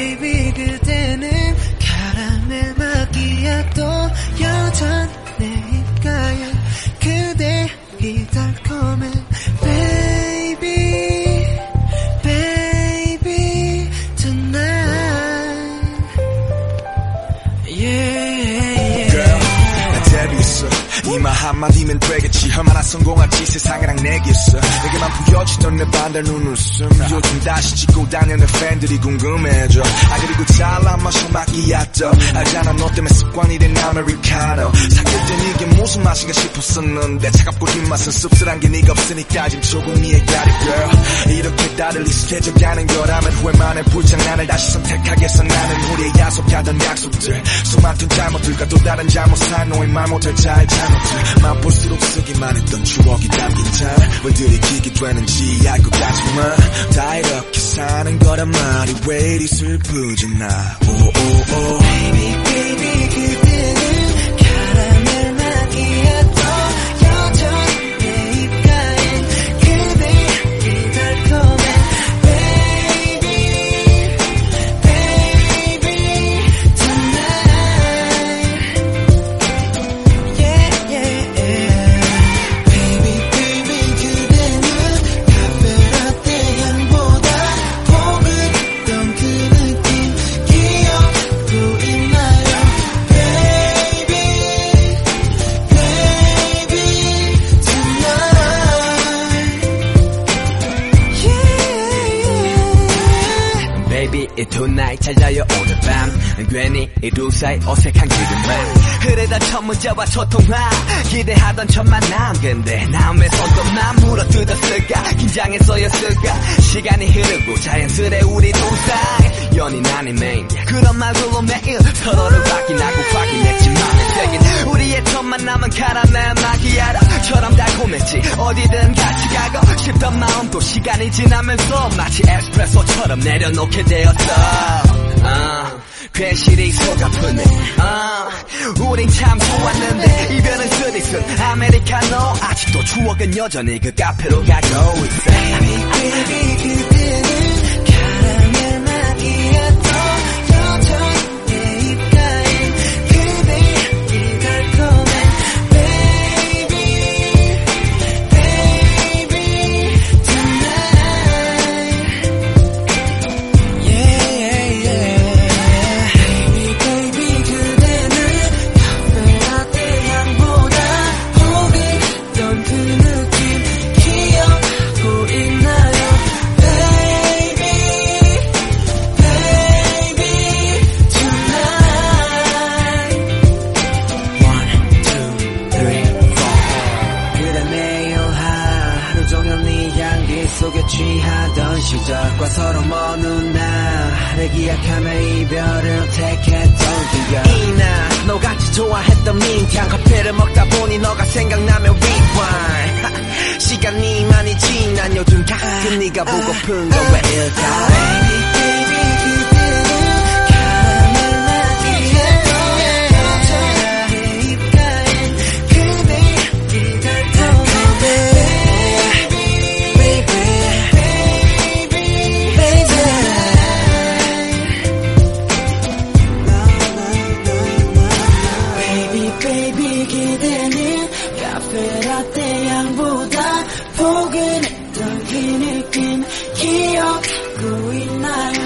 baby 그대는 카라멜 마키아또 여전 내 이말 한마디면 되겠지. 얼마나 성공할지 세상이랑 내겠어. 내게만 보여주던 내 반달 눈웃음 요즘 다시 찍고 다니는 팬들이 궁금해져. 아 그리고 잘난 마셔 마끼야또 알잖아 너 때문에 습관이 된 아메리카노. 사귈 땐 이게 무슨 맛인가 싶었었는데. 차갑고 뒷맛은 씁쓸한 게 네가 없으니까 지금 조금 이해가리 girl. 이렇게 다들 익숙해져 가는 거라면 후회만해 불장난을 다시 선택하겠어. 나는 우리의 약속하던 약속들. 수많던 잘못들과 또 다른 잘못한 너의 말 못할 잘 잘못들 맛볼수록 쓰기만 했던 추억이 담긴 삶을 들이키게 되는지 알 것 같지만 다 이렇게 사는 거란 말이 왜 이리 슬프지 나. 오오오 이 tonight 찾아요. 오늘 밤 괜히 이 두 사이 어색한 기분만. 흐르던 첫 문자와 소통화 기대하던 첫 만남. 근데 남의 손도 난 물어뜯었을까? 긴장했어였을까? 시간이 흐르고 자연스레 우리 두 사이 연인 아닌 메인 그런 말들로 매일 서로를 확인하고 확인했지만 새긴 우리의 첫 만남은 카라멜 마키아로처럼 달콤했지. 어디든 같이 가고 싶던 마음도 시간이 지나면서 마치 에스프레소처럼 내려놓게 되었어. 아, 괜시리 속 아프네. 아, 우린 참 좋았는데 이별은 쓰디쓴 아메리카노. 아직도 추억은 여전히 그 카페로 가고 있어 시절과 서로 먼 훗날을 기약하며 이별을 택했던 기억. 이나 너같이 좋아했던 민트향 커피를 먹다 보니 너가 생각나면 rewind. 시간이 많이 지난 요즘 가끔 네가 보고픈 건 왜일까 향보다 포근했던 그 느낌 기억하고 있나요